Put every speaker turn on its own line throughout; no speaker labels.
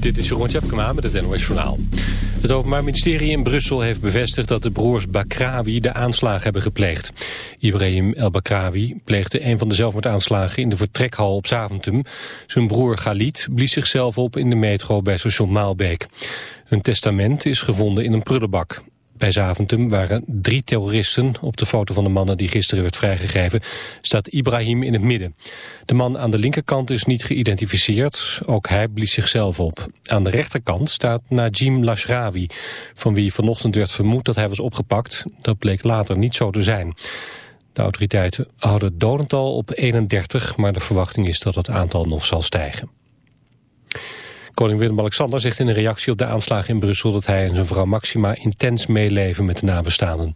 Dit is Jeroen Tjepkema met het NOS Journaal. Het Openbaar Ministerie in Brussel heeft bevestigd dat de broers Bakrawi de aanslag hebben gepleegd. Ibrahim El Bakrawi pleegde een van de zelfmoordaanslagen in de vertrekhal op Zaventem. Zijn broer Galit blies zichzelf op in de metro bij station Maalbeek. Hun testament is gevonden in een prullenbak. Bij Zaventem waren drie terroristen. Op de foto van de mannen die gisteren werd vrijgegeven staat Ibrahim in het midden. De man aan de linkerkant is niet geïdentificeerd. Ook hij blies zichzelf op. Aan de rechterkant staat Najim Lashrawi, van wie vanochtend werd vermoed dat hij was opgepakt. Dat bleek later niet zo te zijn. De autoriteiten houden het dodental op 31, maar de verwachting is dat het aantal nog zal stijgen. Koning Willem-Alexander zegt in een reactie op de aanslagen in Brussel... dat hij en zijn vrouw Maxima intens meeleven met de nabestaanden.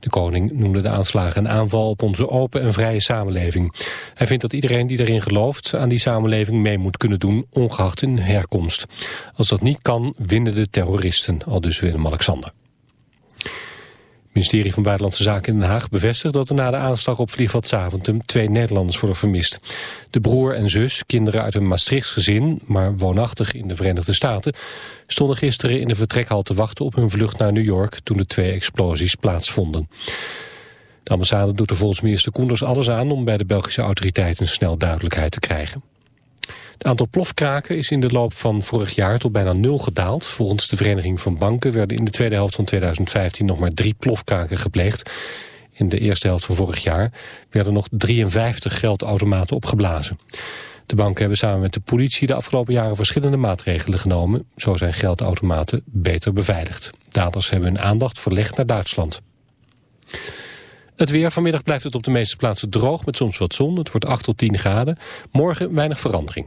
De koning noemde de aanslagen een aanval op onze open en vrije samenleving. Hij vindt dat iedereen die erin gelooft aan die samenleving mee moet kunnen doen... ongeacht hun herkomst. Als dat niet kan, winnen de terroristen, al dus Willem-Alexander. Het ministerie van Buitenlandse Zaken in Den Haag bevestigt dat er na de aanslag op vliegveld Zaventem twee Nederlanders worden vermist. De broer en zus, kinderen uit een Maastrichts gezin, maar woonachtig in de Verenigde Staten, stonden gisteren in de vertrekhal te wachten op hun vlucht naar New York toen de twee explosies plaatsvonden. De ambassade doet er volgens minister Koenders alles aan om bij de Belgische autoriteiten snel duidelijkheid te krijgen. Het aantal plofkraken is in de loop van vorig jaar tot bijna nul gedaald. Volgens de Vereniging van Banken werden in de tweede helft van 2015 nog maar drie plofkraken gepleegd. In de eerste helft van vorig jaar werden nog 53 geldautomaten opgeblazen. De banken hebben samen met de politie de afgelopen jaren verschillende maatregelen genomen. Zo zijn geldautomaten beter beveiligd. Daders hebben hun aandacht verlegd naar Duitsland. Het weer vanmiddag blijft het op de meeste plaatsen droog met soms wat zon. Het wordt 8 tot 10 graden. Morgen weinig verandering.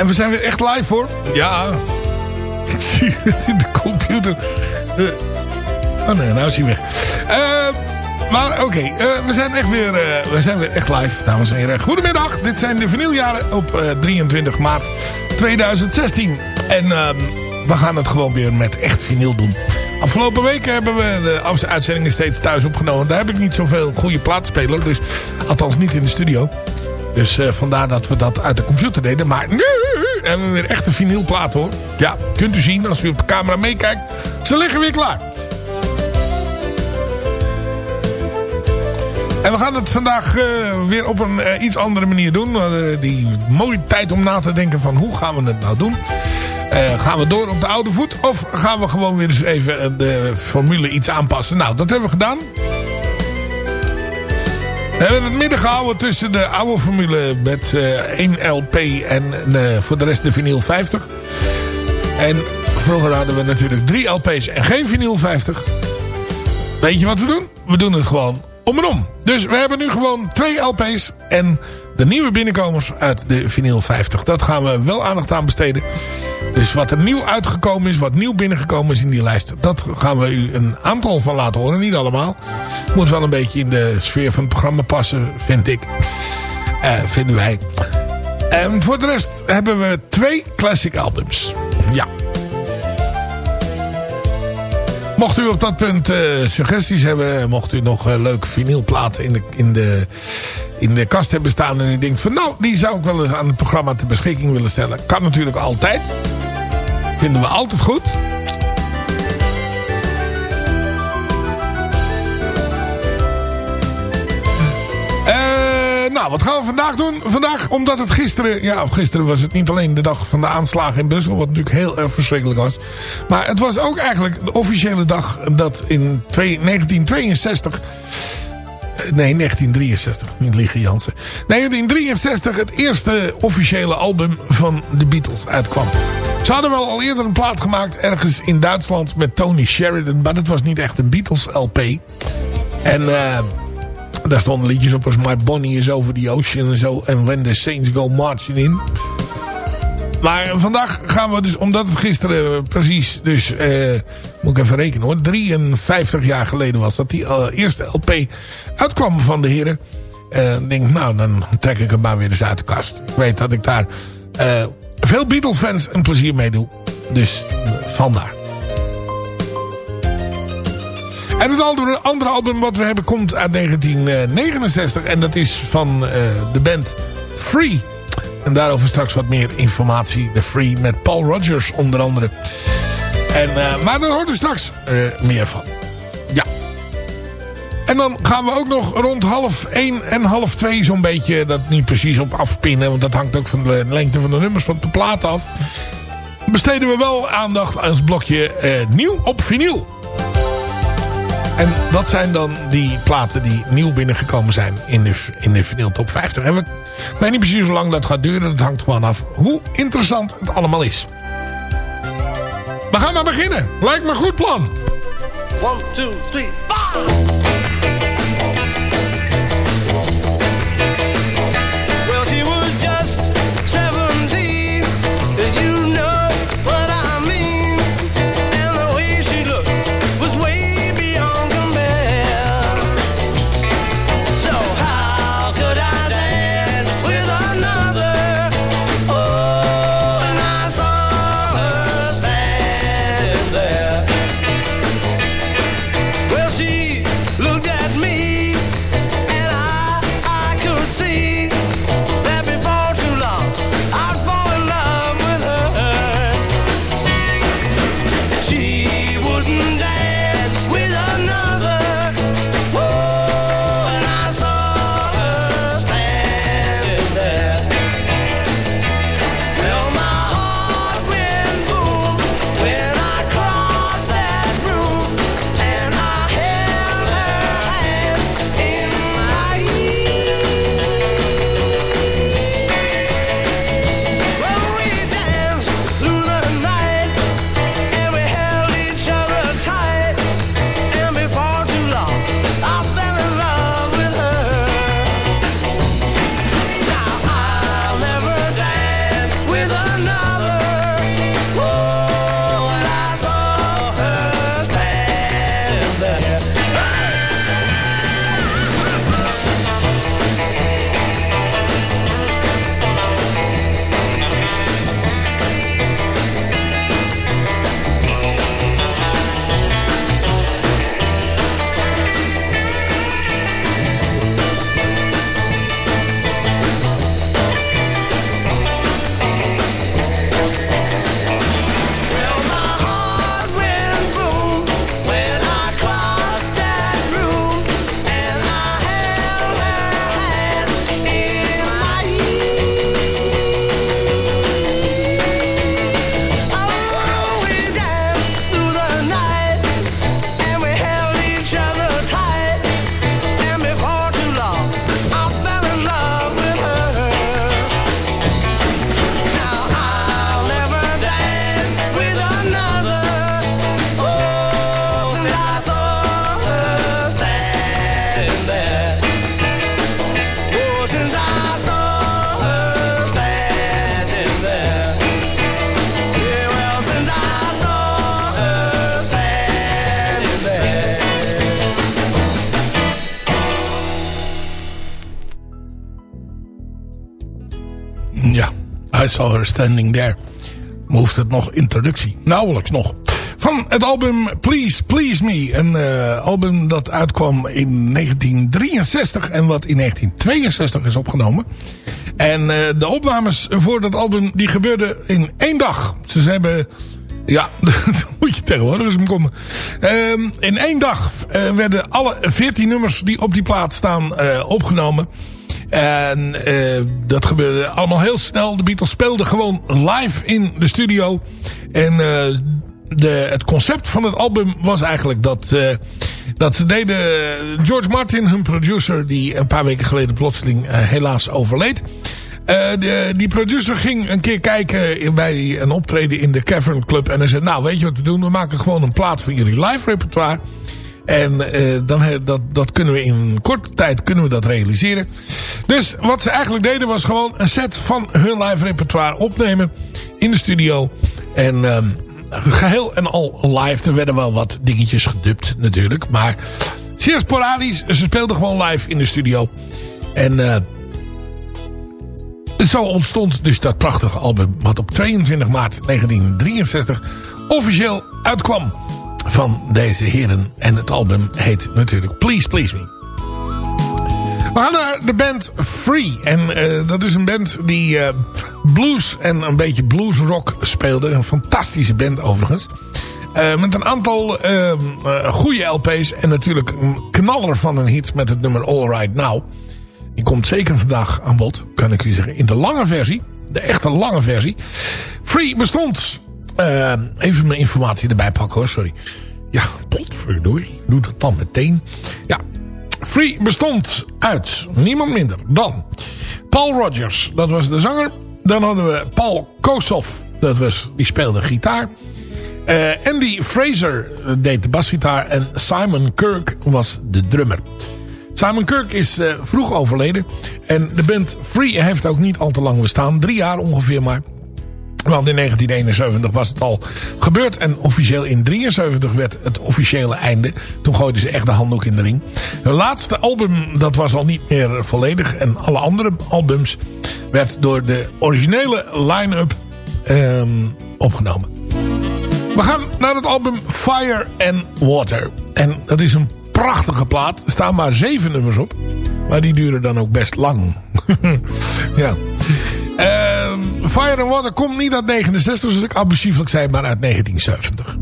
En we zijn weer echt live hoor. Ja. Ik zie het in de computer. Uh, oh nee, nou is hij weg. Uh, maar oké, okay, uh, we zijn echt weer, we zijn weer echt live, dames en heren. Goedemiddag, dit zijn de vinyljaren op 23 maart 2016. En ehm, we gaan het gewoon weer met echt vinyl doen. Afgelopen weken hebben we de uitzendingen steeds thuis opgenomen. Daar heb ik niet zoveel goede plaatspeler. Dus althans niet in de studio. Dus uh, vandaar dat we dat uit de computer deden. Maar nu hebben we weer echt een vinylplaat hoor. Ja, kunt u zien als u op de camera meekijkt. Ze liggen weer klaar. En we gaan het vandaag uh, weer op een uh, iets andere manier doen. die mooie tijd om na te denken van hoe gaan we het nou doen. Gaan we door op de oude voet? Of gaan we gewoon weer eens even de formule iets aanpassen? Nou, dat hebben we gedaan. We hebben het midden gehouden tussen de oude formule met uh, 1 LP en uh, voor de rest de vinyl 50. En vroeger hadden we natuurlijk drie LP's en geen vinyl 50. Weet je wat we doen? We doen het gewoon om en om. Dus we hebben nu gewoon twee LP's en de nieuwe binnenkomers uit de vinyl 50. Dat gaan we wel aandacht aan besteden. Dus wat er nieuw uitgekomen is, wat nieuw binnengekomen is in die lijst... dat gaan we u een aantal van laten horen. Niet allemaal. Moet wel een beetje in de sfeer van het programma passen, vind ik. Uh, vinden wij. En voor de rest hebben we twee classic albums. Ja. Mocht u op dat punt uh, suggesties hebben... mocht u nog uh, leuke vinylplaten in de, in, de, in de kast hebben staan... en u denkt van nou, die zou ik wel eens aan het programma ter beschikking willen stellen. Kan natuurlijk altijd. Vinden we altijd goed. nou, wat gaan we vandaag doen? Vandaag, omdat het gisteren... Ja, gisteren was het niet alleen de dag van de aanslagen in Brussel... wat natuurlijk heel erg verschrikkelijk was. Maar het was ook eigenlijk de officiële dag... dat in 1962... Eh, nee, 1963. Niet liggen Jansen. 1963 het eerste officiële album van de Beatles uitkwam. Ze hadden wel al eerder een plaat gemaakt ergens in Duitsland met Tony Sheridan. Maar dat was niet echt een Beatles LP. En... Uh, daar stonden liedjes op als My Bonnie is Over the Ocean en zo. En When the Saints Go Marching In. Maar vandaag gaan we dus, omdat het gisteren precies, dus eh, moet ik even rekenen hoor, 53 jaar geleden was dat die uh, eerste LP uitkwam van de heren. Uh, denk, nou dan trek ik hem maar weer eens uit de kast. Ik weet dat ik daar veel Beatles fans een plezier mee doe. Dus vandaar. En het andere album wat we hebben komt uit 1969. En dat is van de band Free. En daarover straks wat meer informatie. De Free met Paul Rogers onder andere. En, uh, maar daar hoort u straks uh, meer van. Ja. En dan gaan we ook nog rond half 1 en half 2 zo'n beetje... dat niet precies op afpinnen. Want dat hangt ook van de lengte van de nummers van de plaat af. Besteden we wel aandacht aan het blokje nieuw op vinyl. En dat zijn dan die platen die nieuw binnengekomen zijn in de, in de vinyl top 50. En we, ik weet niet precies hoe lang dat gaat duren. Dat hangt gewoon af hoe interessant het allemaal is. We gaan maar beginnen. Lijkt me een goed plan. 1, 2, 3, 4. Saw Her Standing There. Het nog introductie? Nauwelijks nog. Van het album Please Please Me. Een uh, album dat uitkwam in 1963 en wat in 1962 is opgenomen. En uh, de opnames voor dat album die gebeurden in één dag. Ze hebben... Ja, dat moet je tegenwoordig eens komen. Uh, in één dag uh, werden alle 14 nummers die op die plaat staan opgenomen. En uh, dat gebeurde allemaal heel snel. De Beatles speelden gewoon live in de studio. En uh, de, het concept van het album was eigenlijk dat, uh, dat ze deden... George Martin, hun producer, die een paar weken geleden plotseling helaas overleed. De, die producer ging een keer kijken bij een optreden in de Cavern Club. En hij zei, nou weet je wat we doen? We maken gewoon een plaat van jullie live repertoire. En uh, dan, dat, dat kunnen we in korte tijd kunnen we dat realiseren. Dus wat ze eigenlijk deden was gewoon een set van hun live repertoire opnemen in de studio. En uh, geheel en al live. Er werden wel wat dingetjes gedubt natuurlijk. Maar zeer sporadisch. Ze speelden gewoon live in de studio. En uh, zo ontstond dus dat prachtige album. Wat op 22 maart 1963 officieel uitkwam van deze heren. En het album heet natuurlijk Please Please Me. We gaan naar de band Free. En uh, dat is een band die uh, blues en een beetje bluesrock speelde. Een fantastische band overigens. Uh, met een aantal goede LP's. En natuurlijk een knaller van een hit met het nummer All Right Now. Die komt zeker vandaag aan bod, kan ik u zeggen. In de lange versie. De echte lange versie. Free bestond uh, even mijn informatie erbij pakken hoor, sorry. Ja, potverdorie. Doe dat dan meteen. Ja, Free bestond uit niemand minder dan Paul Rogers. Dat was de zanger. Dan hadden we Paul Kosoff. Dat was, die speelde gitaar. Uh, Andy Fraser deed de basgitaar. En Simon Kirk was de drummer. Simon Kirk is uh, vroeg overleden. En de band Free heeft ook niet al te lang bestaan. Drie jaar ongeveer maar. Want in 1971 was het al gebeurd. En officieel in 73 werd het officiële einde. Toen gooiden ze echt de handdoek in de ring. Hun laatste album dat was al niet meer volledig. En alle andere albums werd door de originele line-up um, opgenomen. We gaan naar het album Fire and Water. En dat is een prachtige plaat. Er staan maar zeven nummers op. Maar die duren dan ook best lang. ja. Fire and Water komt niet uit 69, zoals ik abusieflijk zei, maar uit 1970.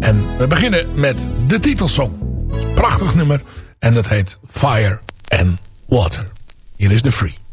En we beginnen met de titelsong. Prachtig nummer. En dat heet Fire and Water. Hier is de Free.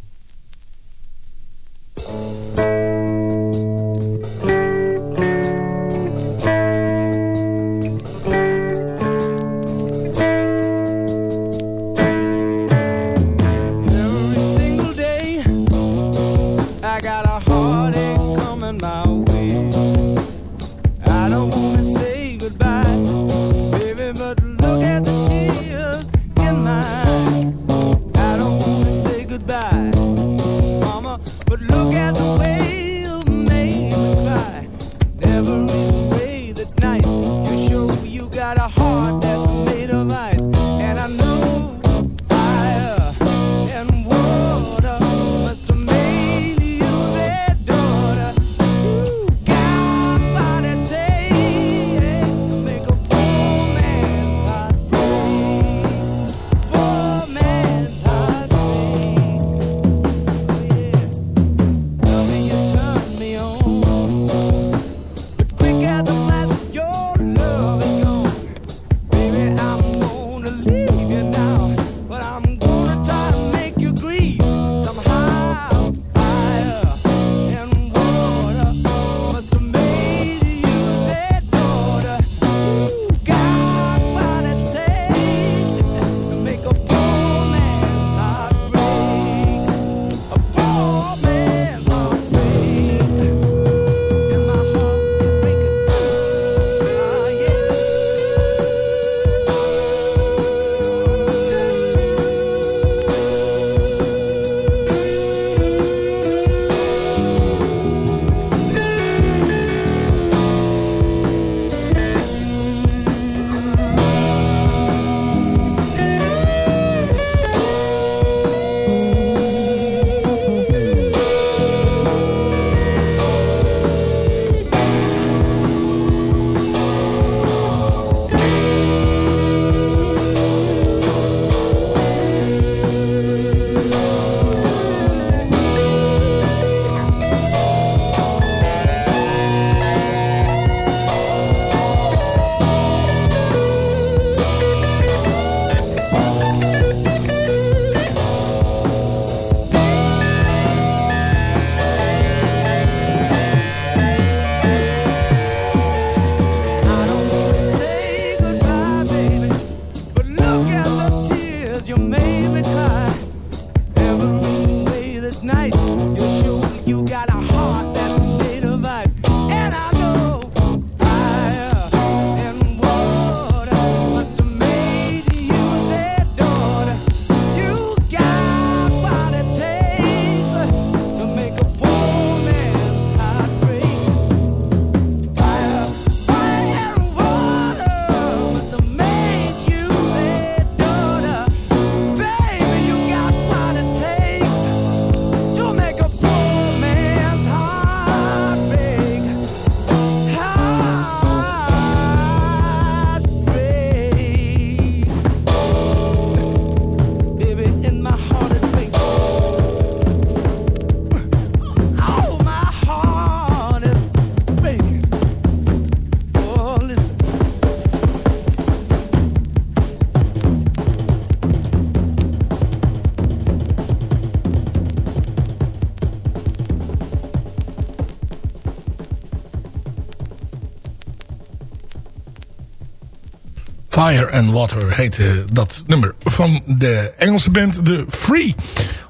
Fire and Water heette dat nummer van de Engelse band The Free.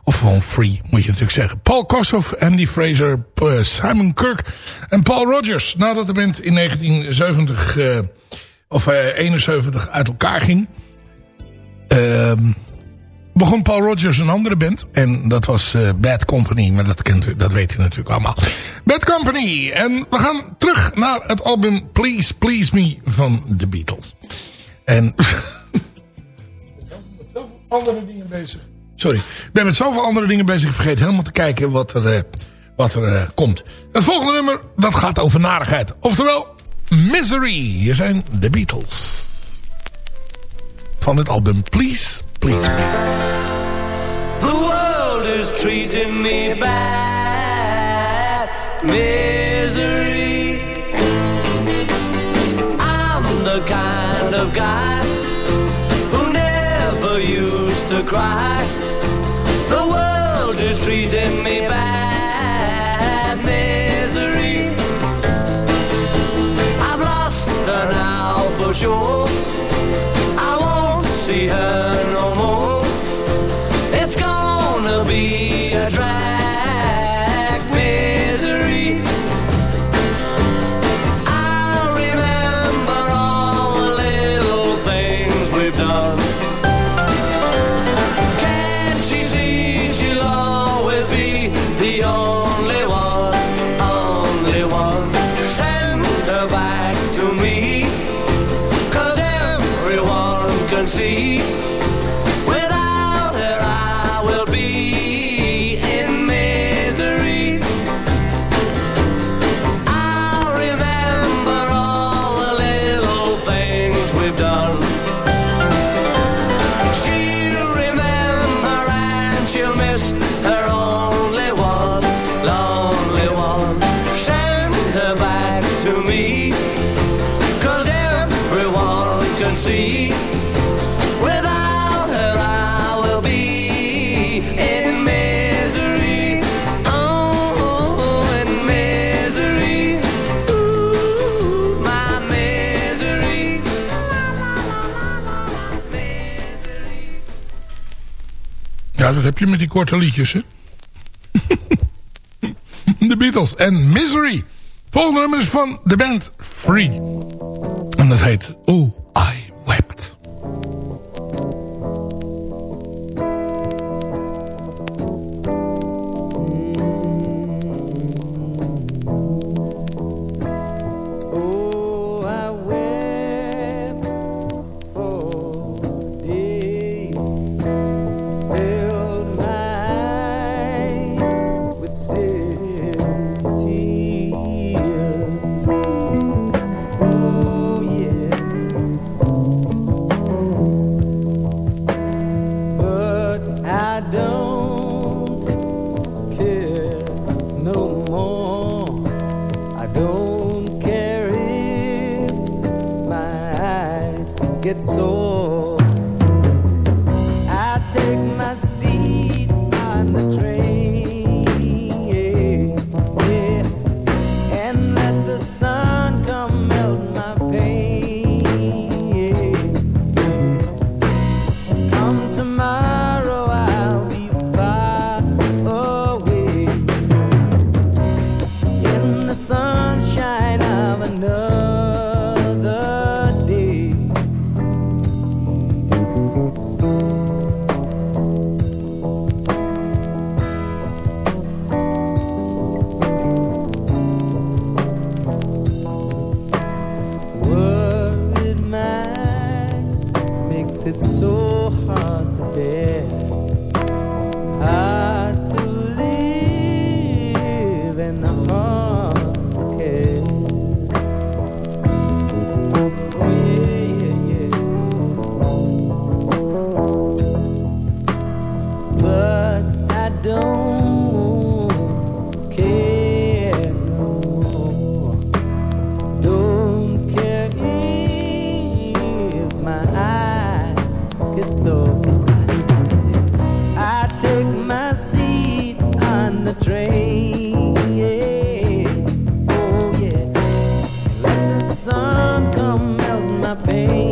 Of gewoon Free, moet je natuurlijk zeggen. Paul Kossoff, Andy Fraser, uh, Simon Kirk en Paul Rogers. Nadat de band in 1970 uh, of uh, 71 uit elkaar ging... Ehm, begon Paul Rogers een andere band. En dat was Bad Company. Maar dat, kent dat weet u natuurlijk allemaal. Bad Company. En we gaan terug naar het album Please Please Me van The Beatles. En... ik ben met zoveel andere dingen bezig. Sorry. Ik ben met zoveel andere dingen bezig. Ik vergeet helemaal te kijken wat er, uh, wat er uh, komt. Het volgende nummer, dat gaat over narigheid. Oftewel, Misery. Hier zijn The Beatles. Van het album Please Please Me.
The world is treating me bad. Misery. Guy who never used to cry. The world is treating me bad. Misery. I've lost her now for sure. I won't see her
heb je met die korte liedjes, hè? De Beatles en Misery. Volgende nummer is van de band Free. En dat heet Oh,
Oh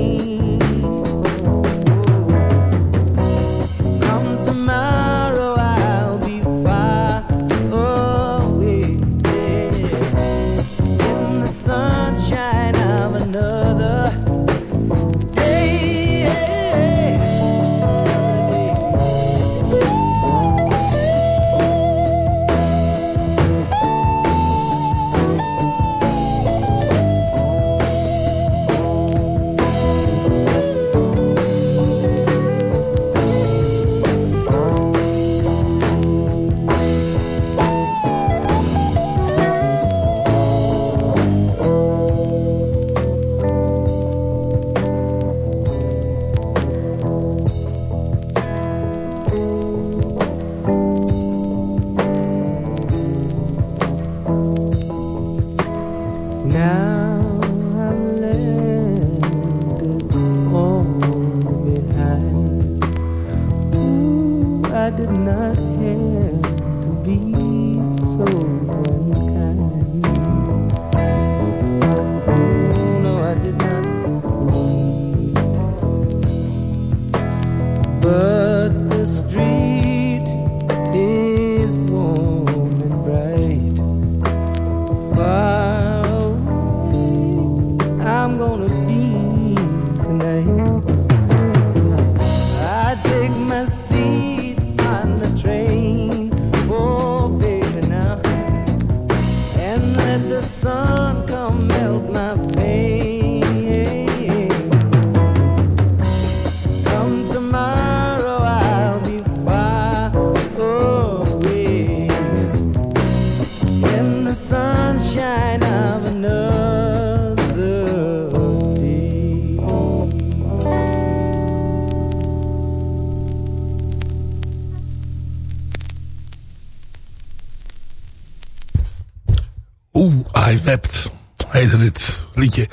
Heette dit liedje.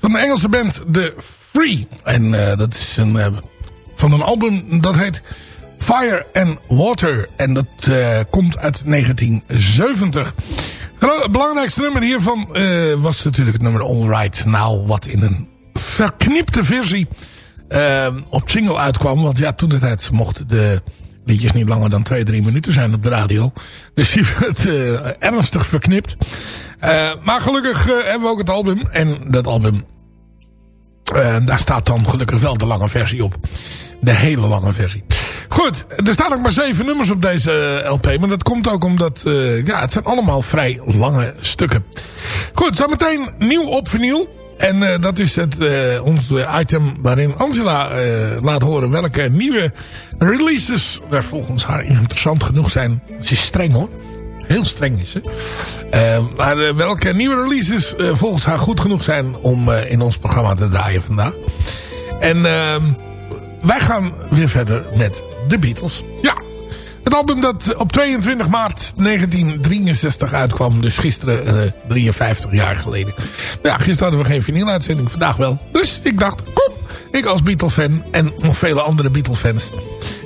Van de Engelse band The Free. En eh, dat is een, eh, van een album dat heet Fire and Water. En dat eh, komt uit 1970. Gro- Het belangrijkste nummer hiervan was natuurlijk het nummer All Right Now. Wat in een verknipte versie op single uitkwam. Want ja, toen de tijd mochten de liedjes niet langer dan 2, 3 minuten zijn op de radio. Dus die werd eh, ernstig verknipt. Eh, maar gelukkig eh, hebben we ook het album. En dat album, daar staat dan gelukkig wel de lange versie op. De hele lange versie. Goed, er staan ook maar zeven nummers op deze LP. Maar dat komt ook omdat, ja, het zijn allemaal vrij lange stukken. Goed, zometeen nieuw op vinyl. En eh, dat is het, eh, ons eh, item waarin Angela laat horen welke nieuwe releases er volgens haar interessant genoeg zijn. Ze is streng hoor. Heel streng is ze. Maar welke nieuwe releases volgens haar goed genoeg zijn om in ons programma te draaien vandaag. En ehm, wij gaan weer verder met de Beatles. Ja, het album dat op 22 maart 1963 uitkwam. Dus gisteren, eh, 53 jaar geleden. Ja, gisteren hadden we geen vinyl-uitzending. Vandaag wel. Dus ik dacht, kom. Ik als Beatle-fan en nog vele andere Beatle-fans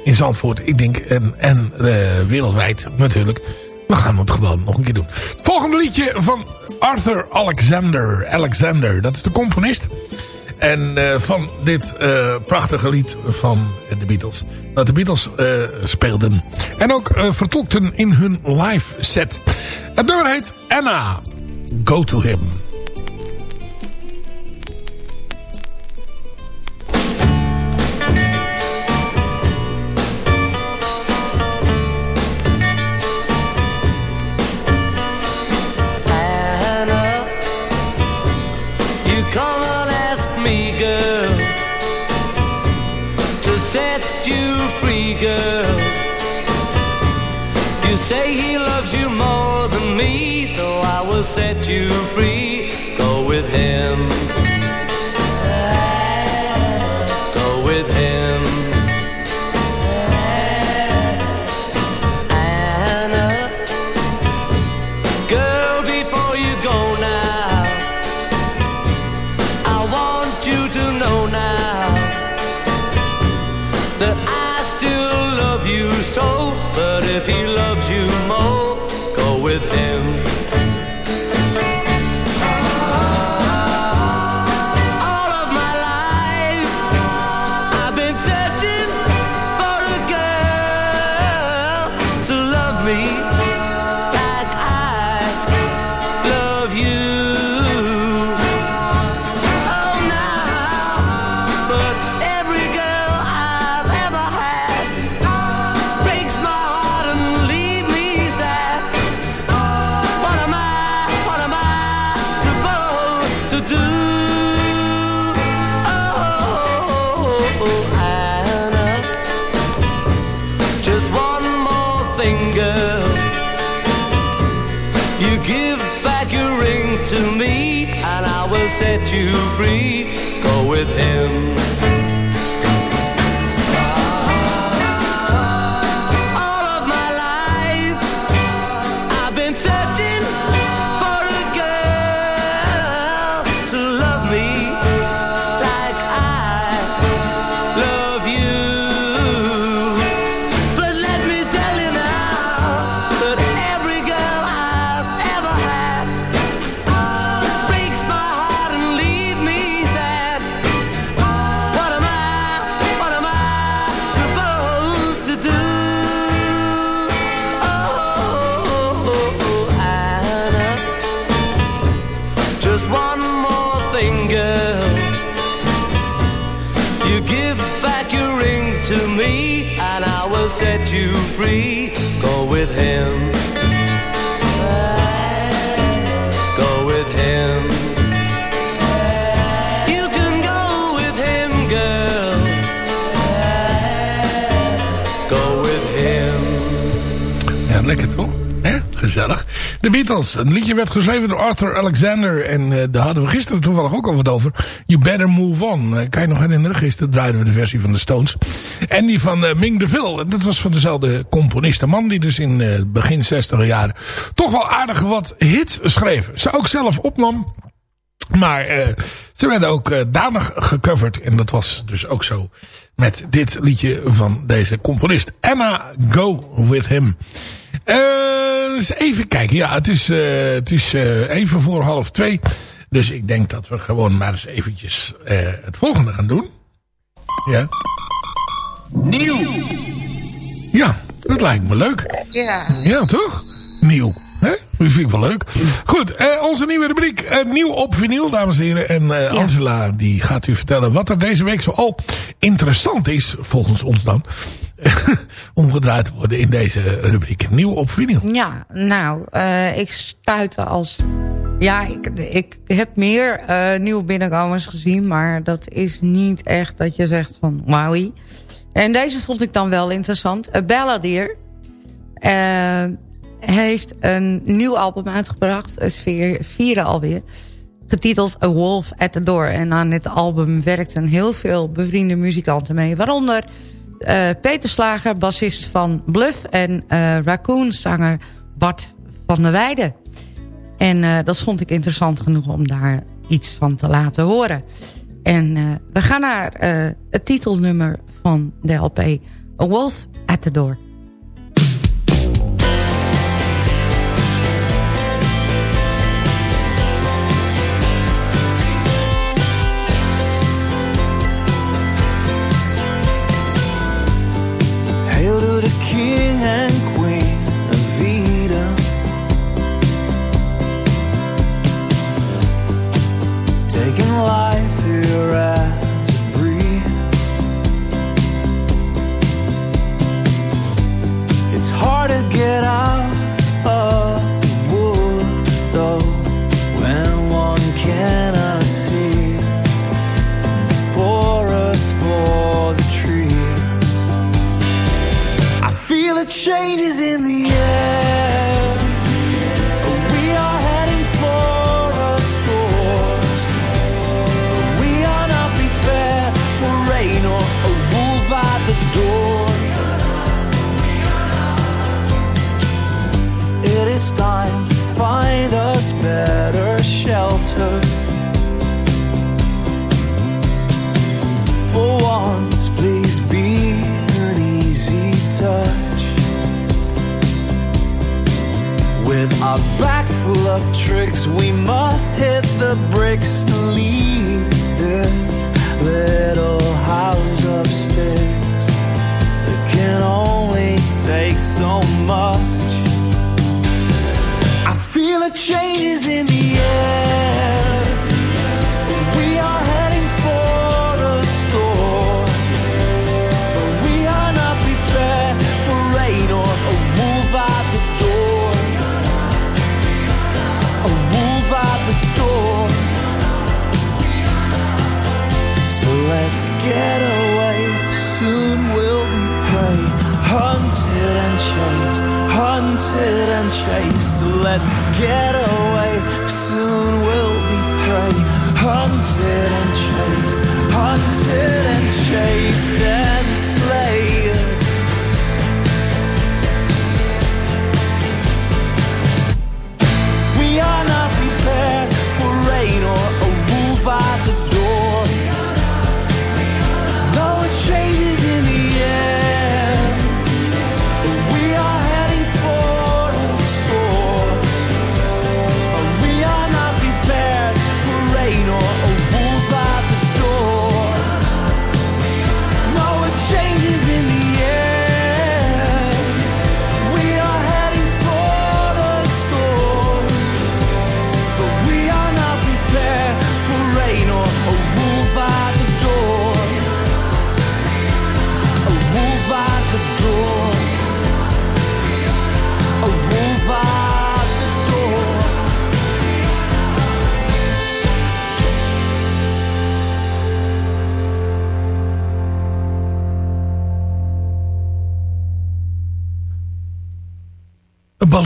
in Zandvoort. Ik denk, en, en eh, wereldwijd natuurlijk. We gaan het gewoon nog een keer doen. Volgende liedje van Arthur Alexander. Alexander, dat is de componist. En eh, van dit eh, prachtige lied van de Beatles. Dat de Beatles eh, speelden. En ook vertolkten in hun live set. Het nummer heet Anna. Go to him.
Set you free. Go with him.
De Beatles. Een liedje werd geschreven door Arthur Alexander. En eh, daar hadden we gisteren toevallig ook al wat over. You Better Move On. Eh, kan je nog herinneren? Gisteren draaiden we de versie van de Stones. En die van eh, Ming DeVille. Dat was van dezelfde componist. Een man die dus in begin 60 jaren toch wel aardig wat hits schreef. Ze ook zelf opnam. Maar ze werden ook danig gecoverd. En dat was dus ook zo met dit liedje van deze componist. Emma, Go With Him. Eh, eens even kijken. Ja, het is, eh, het is eh, even voor half twee. Dus ik denk dat we gewoon maar eens eventjes eh, het volgende gaan doen. Ja. Nieuw. Ja, dat lijkt me leuk.
Ja.
Ja, toch? Nieuw. Hè? Dat vind ik wel leuk. Goed, eh, onze nieuwe rubriek. eh, nieuw op vinyl, dames en heren. En eh, Angela die gaat u vertellen wat er deze week zo al interessant is, volgens ons dan. omgedraaid worden in deze rubriek. Nieuw op vinyl.
Ja, nou, eh, ik stuitte als... Ja, ik, ik heb meer eh, nieuwe binnenkomers gezien... maar dat is niet echt dat je zegt van wauwie. En deze vond ik dan wel interessant. A Balladeer eh, heeft een nieuw album uitgebracht. Het vier- vierde alweer. Getiteld A Wolf at the Door. En aan dit album werkten heel veel bevriende muzikanten mee. Waaronder eh, Peter Slager, bassist van Bluff... en eh Raccoon, zanger Bart van der Weijden. En eh, dat vond ik interessant genoeg om daar iets van te laten horen. En we gaan naar het titelnummer van de LP. A Wolf at the Door.
Feel the changes in the air.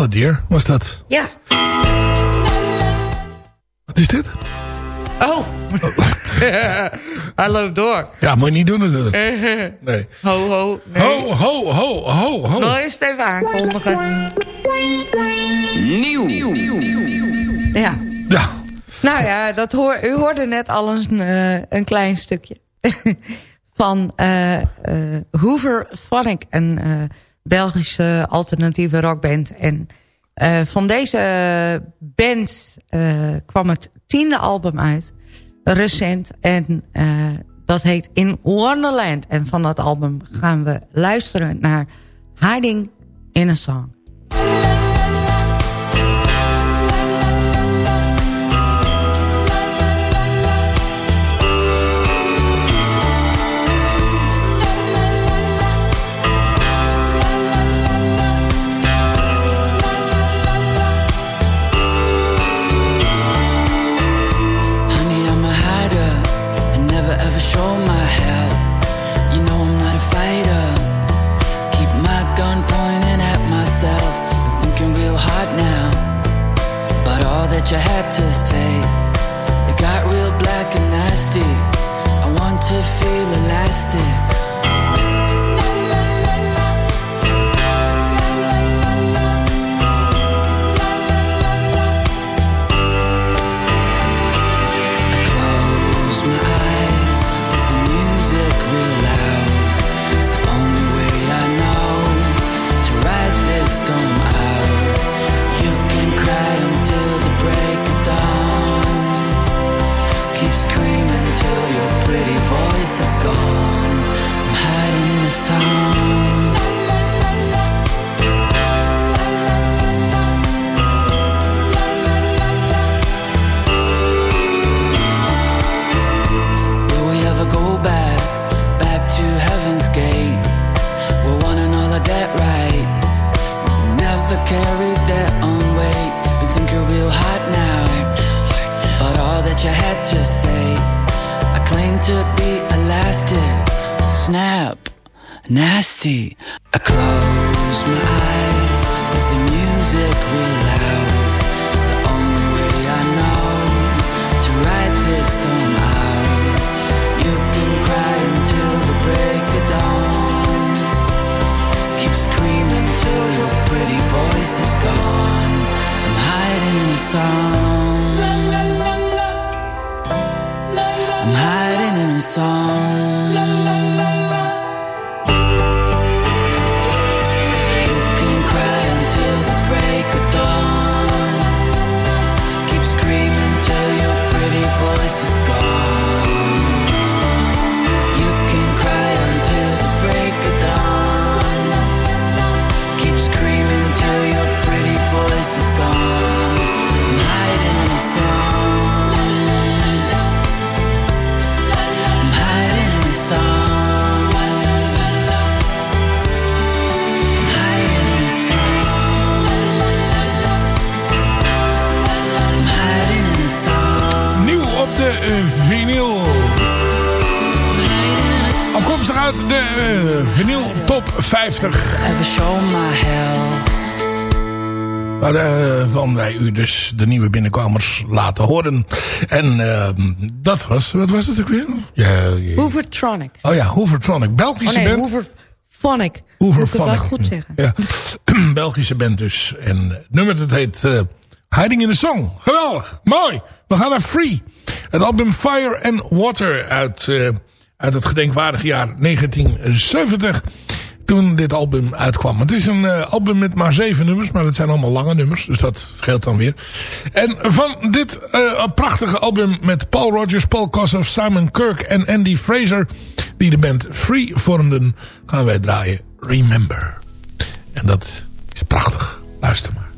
Balladeer was dat.
Ja.
Wat is dit?
Oh. Hij loopt door.
Ja, moet je niet doen natuurlijk. Nee.
Ho, ho. Nee.
Ho, ho, ho, ho, ho.
Wil eerst even aankondigen.
Nieuw.
Ja.
Ja.
Nou ja, dat hoor, u hoorde net al een, eh, een klein stukje. van eh eh Hoover Phonic, eh, Belgische alternatieve rockband. En eh, van deze band eh, kwam het tiende album uit, recent. En eh, dat heet In Wonderland. En van dat album gaan we luisteren naar Hiding in a Song.
That you had to say, it got real black and nasty. I want to feel elastic. Snap, nasty. I close my eyes,
50.
Ever show my hell.
Waarvan wij u dus de nieuwe binnenkomers laten horen. En eh, dat was, wat was het ook weer? Ja, ja.
Hoovertronic.
Oh ja, Hoovertronic.
Oh
Belgische
nee,
band.
Hooverphonic. Moet ik het wel goed zeggen.
Ja. Belgische band dus. En het nummer dat heet eh, Hiding in the Song. Geweldig. Mooi. We gaan naar Free. Het album Fire and Water uit, eh, uit het gedenkwaardige jaar 1970. Toen dit album uitkwam. Het is een eh, album met maar zeven nummers. Maar het zijn allemaal lange nummers. Dus dat scheelt dan weer. En van dit eh, prachtige album met Paul Rogers, Paul Kossoff, Simon Kirk en Andy Fraser. Die de band Free vormden. Gaan wij draaien Remember. En dat is prachtig. Luister maar.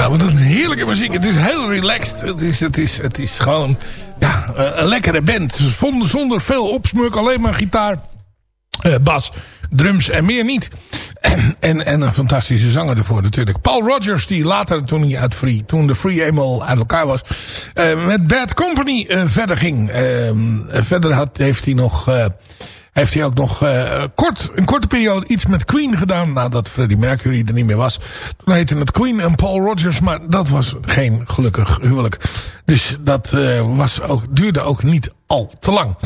Ja, wat een heerlijke muziek. Het is heel relaxed. Het is, het is, het is gewoon ja, een lekkere band. Zonder, zonder veel opsmuk. Alleen maar gitaar, eh, bas, drums en meer niet. En, en, en een fantastische zanger ervoor natuurlijk. Paul Rogers, die later toen, hij uit Free, toen de Free eenmaal uit elkaar was... eh, met Bad Company eh, verder ging. Eh, verder had, heeft hij nog... heeft hij ook nog eh, kort, een korte periode iets met Queen gedaan. Nadat Freddie Mercury er niet meer was. Toen heette het Queen en Paul Rogers. Maar dat was geen gelukkig huwelijk. Dus dat eh, was ook, duurde ook niet al te lang.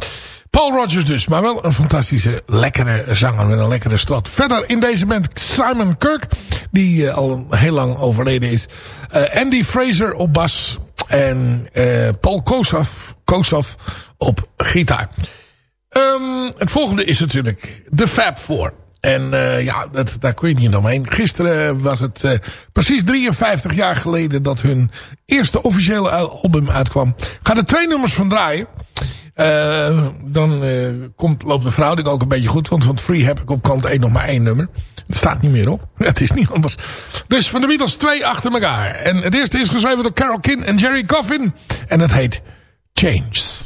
Paul Rogers dus. Maar wel een fantastische, lekkere zanger met een lekkere strot. Verder in deze band Simon Kirk. Die eh, al heel lang overleden is. Eh, Andy Fraser op bas. En eh, Paul Kosaf op gitaar. Ehm, het volgende is natuurlijk de Fab Four. En eh, ja, dat, daar kun je niet omheen. Gisteren was het eh, precies 53 jaar geleden dat hun eerste officiële album uitkwam. Ga er twee nummers van draaien. Eh, dan komt, loopt de verhouding ook een beetje goed. Want van Free heb ik op kant 1 nog maar één nummer. Er staat niet meer op. Het is niet anders. Dus van de Beatles twee achter elkaar. En het eerste is geschreven door Carol Kin en Jerry Coffin. En het heet Change.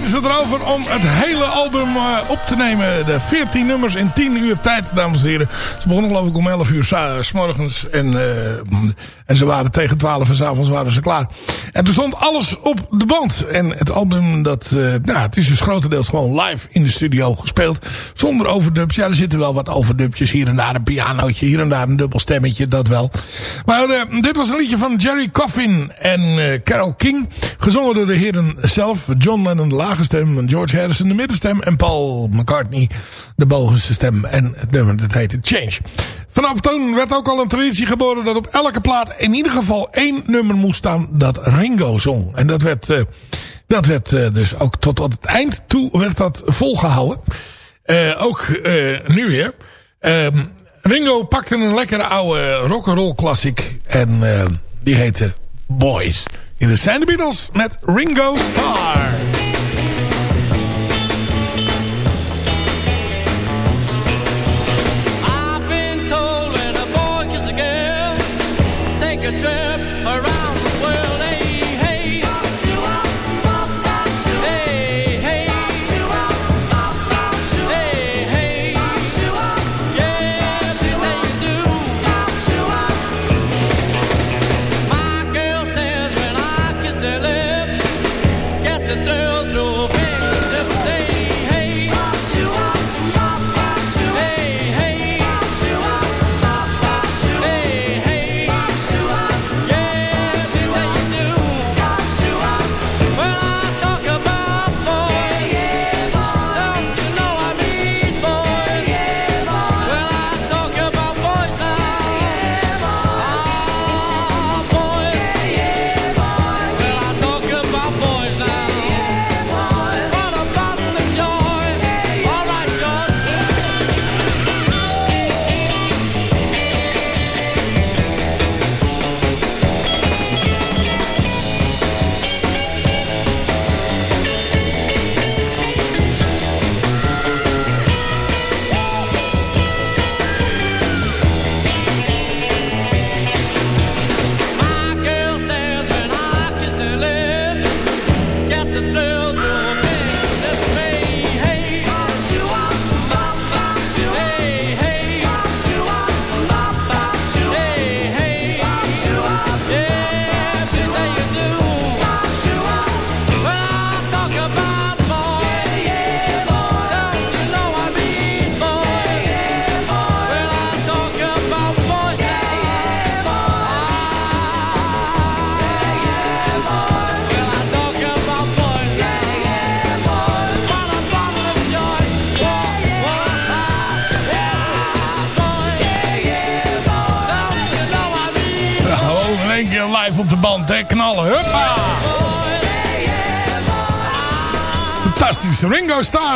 Deden ze erover om het hele album eh, op te nemen. De 14 nummers in 10 uur tijd, dames en heren. Ze begonnen geloof ik om 11 uur s morgens. En, eh, en ze waren tegen 12 en s'avonds waren ze klaar. En toen stond alles op de band. En het album, dat, eh, nou, het is dus grotendeels gewoon live in de studio gespeeld. Zonder overdubs. Ja, er zitten wel wat overdubjes. Hier en daar een pianootje. Hier en daar een dubbel stemmetje. Dat wel. Maar eh, dit was een liedje van Jerry Coffin en eh, Carol King. Gezongen door de heren zelf. John Lennon de lage stem. George Harrison de middenstem. En Paul McCartney de bovenste stem. En het nummer dat heette Change. Vanaf toen werd ook al een traditie geboren dat op elke plaat in ieder geval één nummer moest staan dat Ringo zong. En dat werd, eh, dat werd eh, dus ook tot, tot het eind toe werd dat volgehouden. Eh, ook nu weer. Ehm, Ringo pakte een lekkere oude rock'n'roll klassiek. En die heette Boys. Hier zijn de Beatles met Ringo Starr.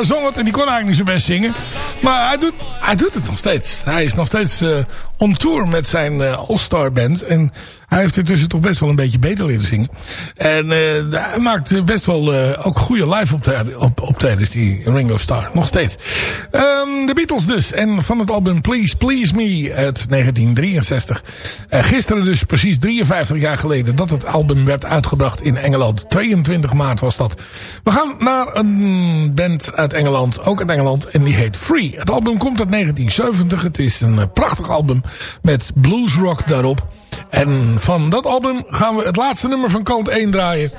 Zong het en die kon eigenlijk niet zo best zingen. Maar hij doet, hij doet het nog steeds. Hij is nog steeds eh,
on tour met zijn eh, All-Star Band. En hij heeft intussen toch best wel een beetje beter leren zingen. En eh, hij maakt best wel eh, ook goede live optreden, op, optredens, die Ringo Starr. Nog steeds. Ehm, de Beatles dus. En van het album Please Please Me uit 1963. Eh, gisteren dus precies 53 jaar geleden dat het album werd uitgebracht in Engeland. 22 maart was dat. We gaan naar een band uit Engeland. Ook uit Engeland. En die heet Free. Het album komt uit 1970. Het is een prachtig album met bluesrock daarop. En van dat album gaan we het laatste nummer van kant 1 draaien.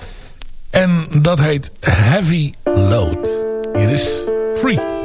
En dat heet Heavy Load. Hier is Free.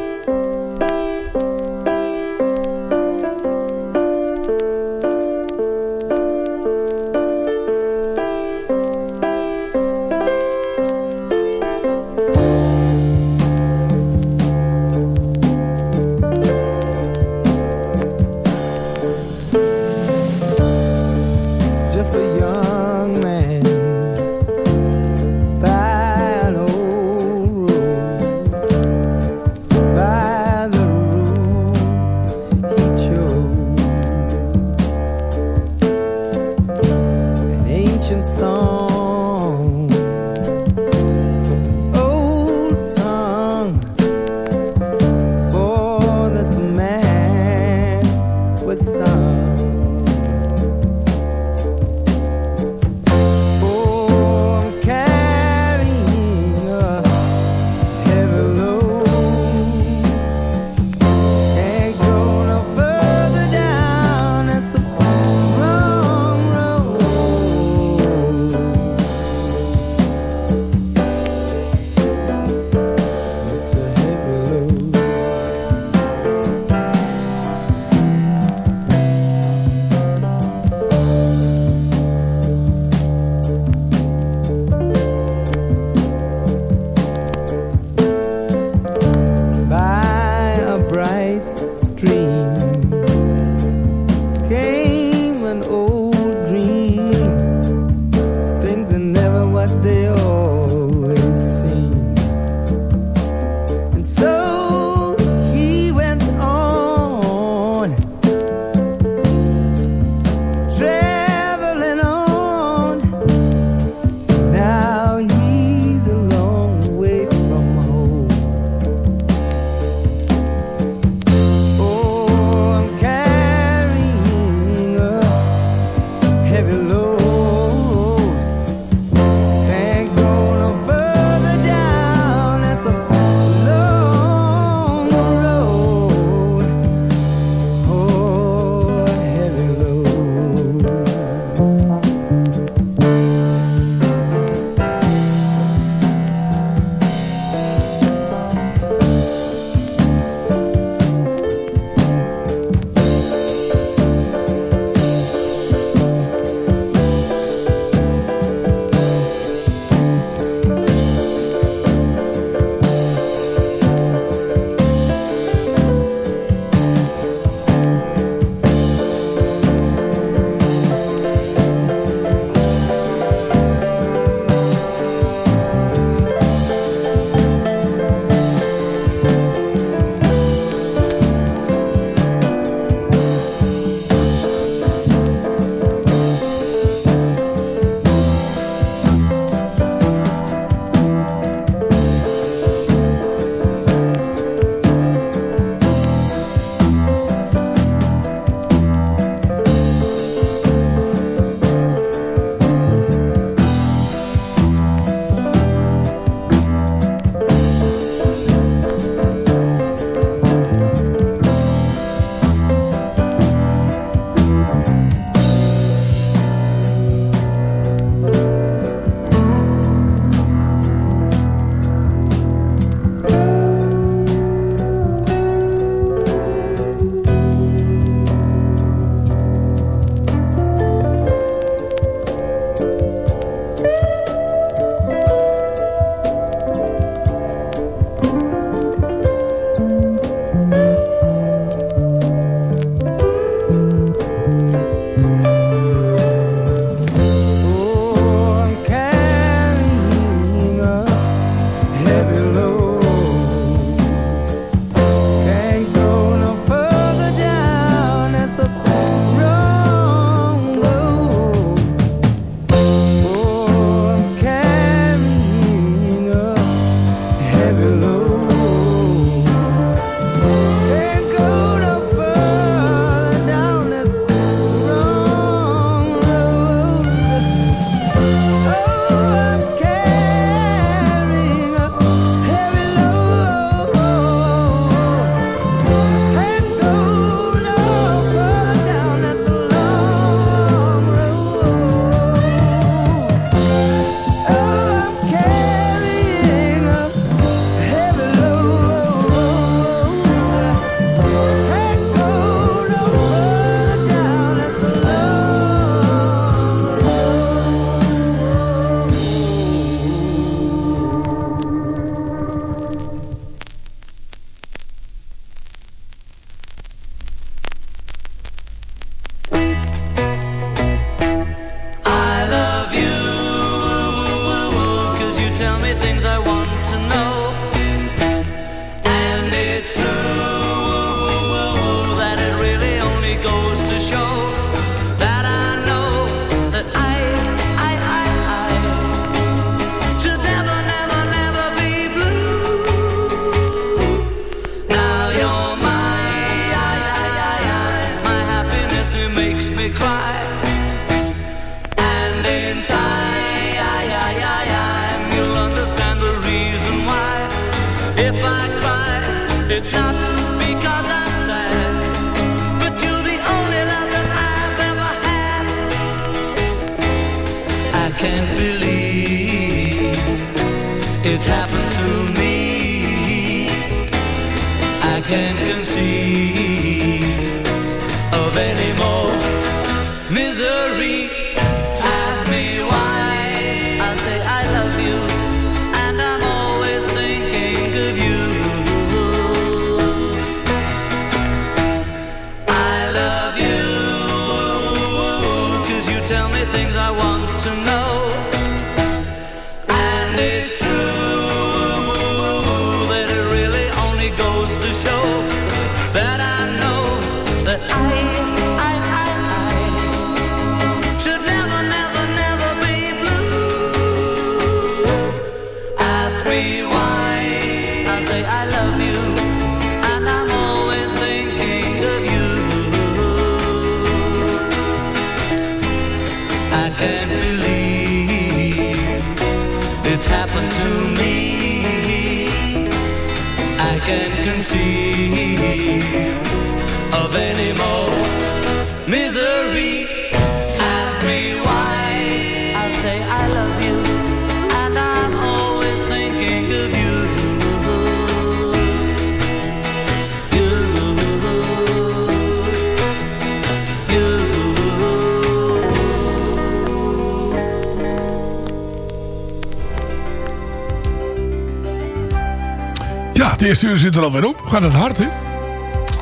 Het eerste uur zit er alweer op. Gaat het hard, hè?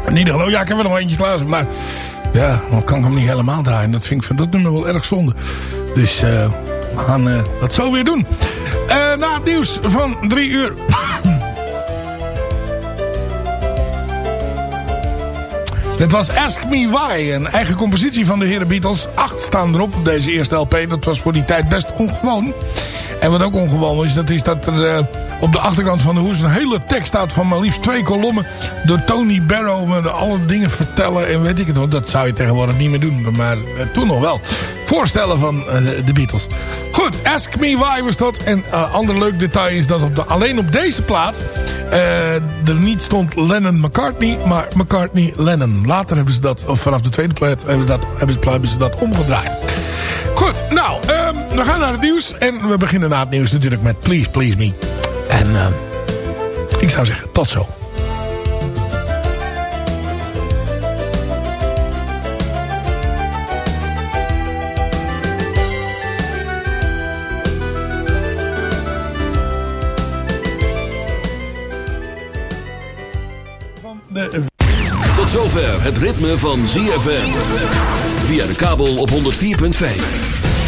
In ieder geval, ja, ik heb er nog eentje klaar. Maar ja, dan kan ik hem niet helemaal draaien. Dat vind ik van dat nummer wel erg zonde. Dus eh, we gaan eh, dat zo weer doen. Eh, na het nieuws van drie uur. Dit was Ask Me Why, een eigen compositie van de heren Beatles. Acht staan erop op deze eerste LP. Dat was voor die tijd best ongewoon. En wat ook ongewoon is, dat is dat er op de achterkant van de hoes een hele tekst staat van maar liefst twee kolommen. Door Tony Barrow met alle dingen vertellen en weet ik het wat. Dat zou je tegenwoordig niet meer doen, maar eh, toen nog wel. Voorstellen van eh, de Beatles. Goed, Ask Me Why was dat. En uh, ander leuk detail is dat op de, alleen op deze plaat er niet stond Lennon-McCartney, maar McCartney-Lennon. Later hebben ze dat, of vanaf de tweede plaat hebben, dat, hebben, ze, dat omgedraaid. Goed, nou, um, we gaan naar het nieuws. En we beginnen na het nieuws natuurlijk met Please Please Me. En uh, ik zou zeggen, tot zo.
Tot zover het ritme van ZFM. Via de kabel op 104.5.